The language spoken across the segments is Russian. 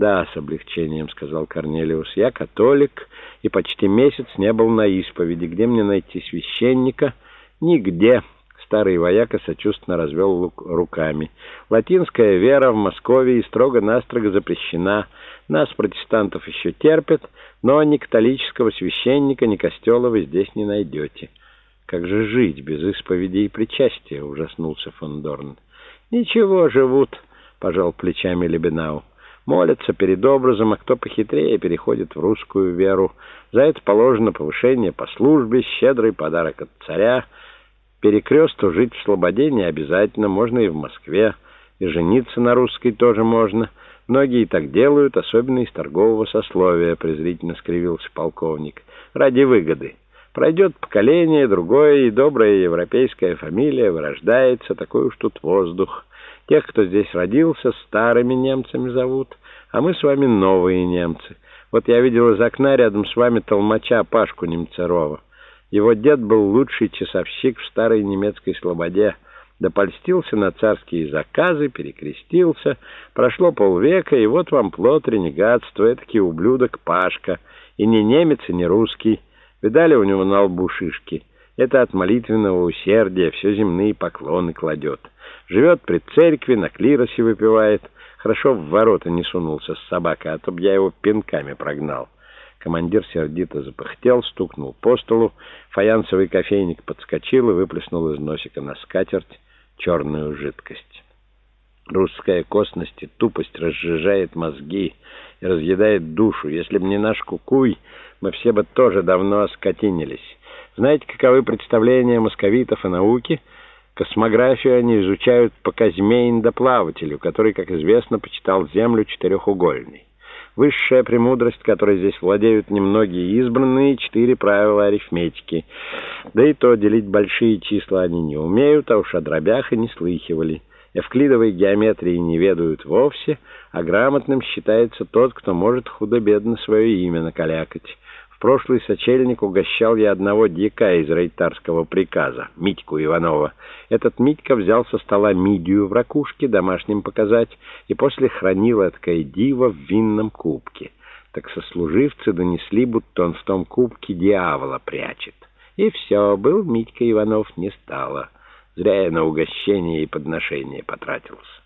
«Да, с облегчением», — сказал Корнелиус. «Я католик и почти месяц не был на исповеди. Где мне найти священника?» «Нигде». Старый вояка сочувственно развел руками. «Латинская вера в Москве строго-настрого запрещена. Нас, протестантов, еще терпят, но ни католического священника, ни костела вы здесь не найдете». «Как же жить без исповеди и причастия?» — ужаснулся фон Дорн. «Ничего, живут», — пожал плечами Лебенау. «Молятся перед образом, а кто похитрее переходит в русскую веру. За это положено повышение по службе, щедрый подарок от царя». Перекресту жить в Слободе не обязательно, можно и в Москве, и жениться на русской тоже можно. Многие так делают, особенно из торгового сословия, презрительно скривился полковник. Ради выгоды. Пройдет поколение, другое, и добрая европейская фамилия вырождается, такой уж тут воздух. Тех, кто здесь родился, старыми немцами зовут, а мы с вами новые немцы. Вот я видел из окна рядом с вами толмача Пашку Немцерова. Его дед был лучший часовщик в старой немецкой слободе. Допольстился на царские заказы, перекрестился. Прошло полвека, и вот вам плод ренегатства, этакий ублюдок Пашка. И не немец, и не русский. Видали у него на лбу шишки? Это от молитвенного усердия все земные поклоны кладет. Живет при церкви, на клиросе выпивает. Хорошо в ворота не сунулся с собакой, а то б я его пинками прогнал. Командир сердито запыхтел, стукнул по столу. Фаянсовый кофейник подскочил и выплеснул из носика на скатерть черную жидкость. Русская косность и тупость разжижает мозги и разъедает душу. Если б не наш кукуй, мы все бы тоже давно оскотинились. Знаете, каковы представления московитов о науке? Космографию они изучают по Казьме Индоплавателю, который, как известно, почитал Землю четырехугольной. Высшая премудрость, которой здесь владеют немногие избранные, четыре правила арифметики. Да и то делить большие числа они не умеют, а уж о дробях и не слыхивали. Эвклидовой геометрии не ведают вовсе, а грамотным считается тот, кто может худо-бедно свое имя накалякать прошлый сочельник угощал я одного дьяка из рейтарского приказа, Митьку Иванова. Этот Митька взял со стола мидию в ракушке, домашним показать, и после хранил эткое диво в винном кубке. Так сослуживцы донесли, будто он в том кубке дьявола прячет. И все, был Митька Иванов не стало. Зря я на угощение и подношение потратился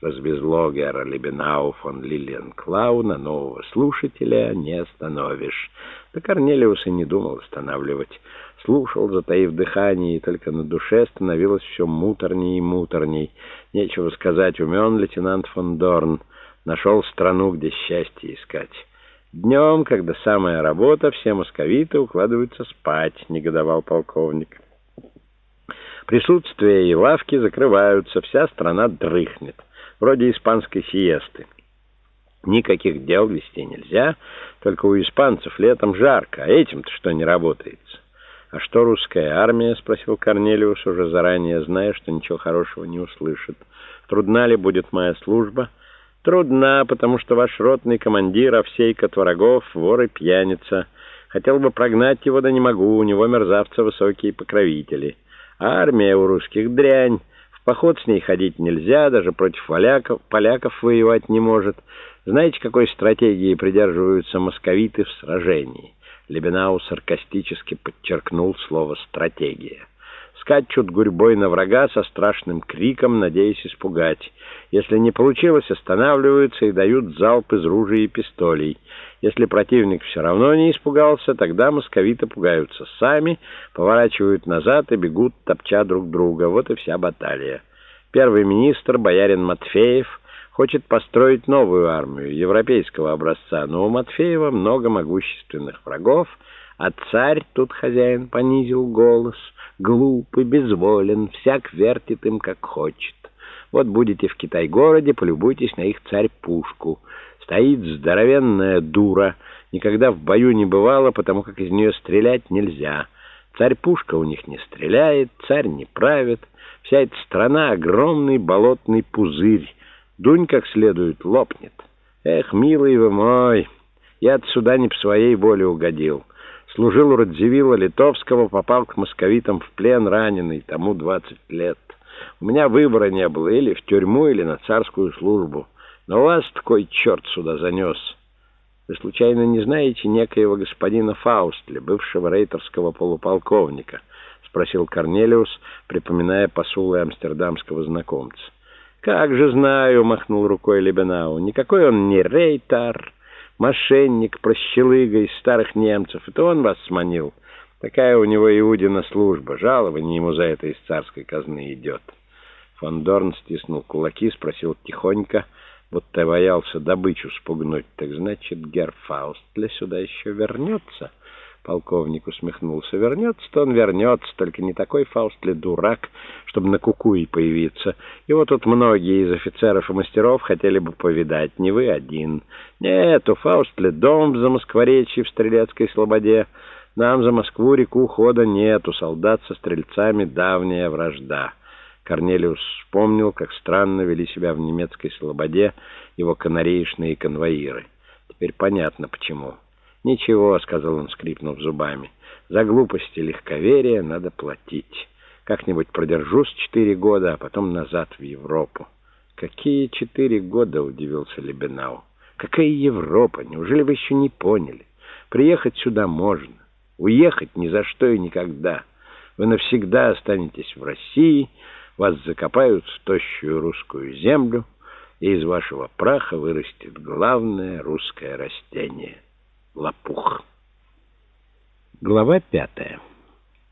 развезло Гера Лебенау фон Лилиенклауна, нового слушателя не остановишь. Да Корнелиус и не думал останавливать. Слушал, затаив дыхание, и только на душе становилось все муторней и муторней. Нечего сказать, умен лейтенант фон Дорн. Нашел страну, где счастье искать. Днем, когда самая работа, все московиты укладываются спать, негодовал полковник. Присутствие и лавки закрываются, вся страна дрыхнет вроде испанской сиесты. Никаких дел вести нельзя, только у испанцев летом жарко, а этим-то что не работается? «А что русская армия?» — спросил Корнелиус, уже заранее зная, что ничего хорошего не услышит. «Трудна ли будет моя служба?» «Трудна, потому что ваш ротный командир Овсейка Творогов — вор и пьяница. Хотел бы прогнать его, да не могу, у него мерзавцы высокие покровители. А армия у русских дрянь поход с ней ходить нельзя, даже против поляков, поляков воевать не может. Знаете, какой стратегии придерживаются московиты в сражении? Лебенау саркастически подчеркнул слово «стратегия». Скачут гурьбой на врага со страшным криком, надеясь испугать. Если не получилось, останавливаются и дают залп из ружей и пистолей. Если противник все равно не испугался, тогда московиты пугаются сами, поворачивают назад и бегут, топча друг друга. Вот и вся баталия. Первый министр, боярин Матфеев, хочет построить новую армию европейского образца, но у Матфеева много могущественных врагов, а царь, тут хозяин понизил голос, глуп и безволен, всяк вертит им как хочет. Вот будете в Китай-городе, полюбуйтесь на их царь-пушку — Стоит здоровенная дура, никогда в бою не бывала, потому как из нее стрелять нельзя. Царь-пушка у них не стреляет, царь не правит. Вся эта страна — огромный болотный пузырь. Дунь как следует лопнет. Эх, милый вы мой, я отсюда не по своей воле угодил. Служил у Радзивилла Литовского, попал к московитам в плен раненый, тому двадцать лет. У меня выбора не было, или в тюрьму, или на царскую службу. Но вас такой черт сюда занес. Вы случайно не знаете некоего господина Фаустля, бывшего рейтерского полуполковника? — спросил Корнелиус, припоминая посулы амстердамского знакомца. «Как же знаю!» — махнул рукой Лебенау. «Никакой он не рейтар, мошенник, прощелыга из старых немцев. Это он вас сманил. Такая у него Иудина служба. Жалование ему за это из царской казны идет». Фон Дорн стиснул кулаки, спросил тихонько, будто боялся добычу спугнуть. «Так значит, герр Фаустля сюда еще вернется?» Полковник усмехнулся. «Вернется-то он вернется, только не такой Фаустли дурак, чтобы на кукуи появиться. Его тут многие из офицеров и мастеров хотели бы повидать, не вы один. Нет, у Фаустли дом в Замоскворечье в Стрелецкой Слободе. Нам за Москву реку хода нет, у солдат со стрельцами давняя вражда». Корнелиус вспомнил, как странно вели себя в немецкой Слободе его канареечные конвоиры. Теперь понятно, почему. «Ничего», — сказал он, скрипнув зубами, — «за глупости легковерия надо платить. Как-нибудь продержусь четыре года, а потом назад в Европу». «Какие четыре года?» — удивился Лебенау. «Какая Европа? Неужели вы еще не поняли? Приехать сюда можно, уехать ни за что и никогда. Вы навсегда останетесь в России, вас закопают в тощую русскую землю, и из вашего праха вырастет главное русское растение — лопух. Глава пятая.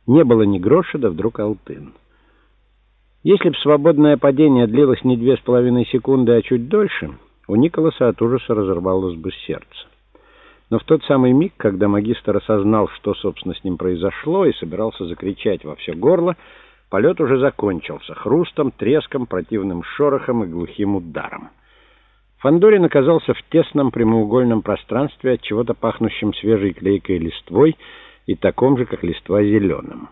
Не было ни гроша, да вдруг алтын. Если б свободное падение длилось не две с половиной секунды, а чуть дольше, у Николаса от ужаса разорвалось бы сердце. Но в тот самый миг, когда магистр осознал, что, собственно, с ним произошло, и собирался закричать во все горло, полет уже закончился хрустом, треском, противным шорохом и глухим ударом. Фандорин оказался в тесном прямоугольном пространстве от чего-то пахнущим свежей клейкой листвой и таком же, как листва, зеленым.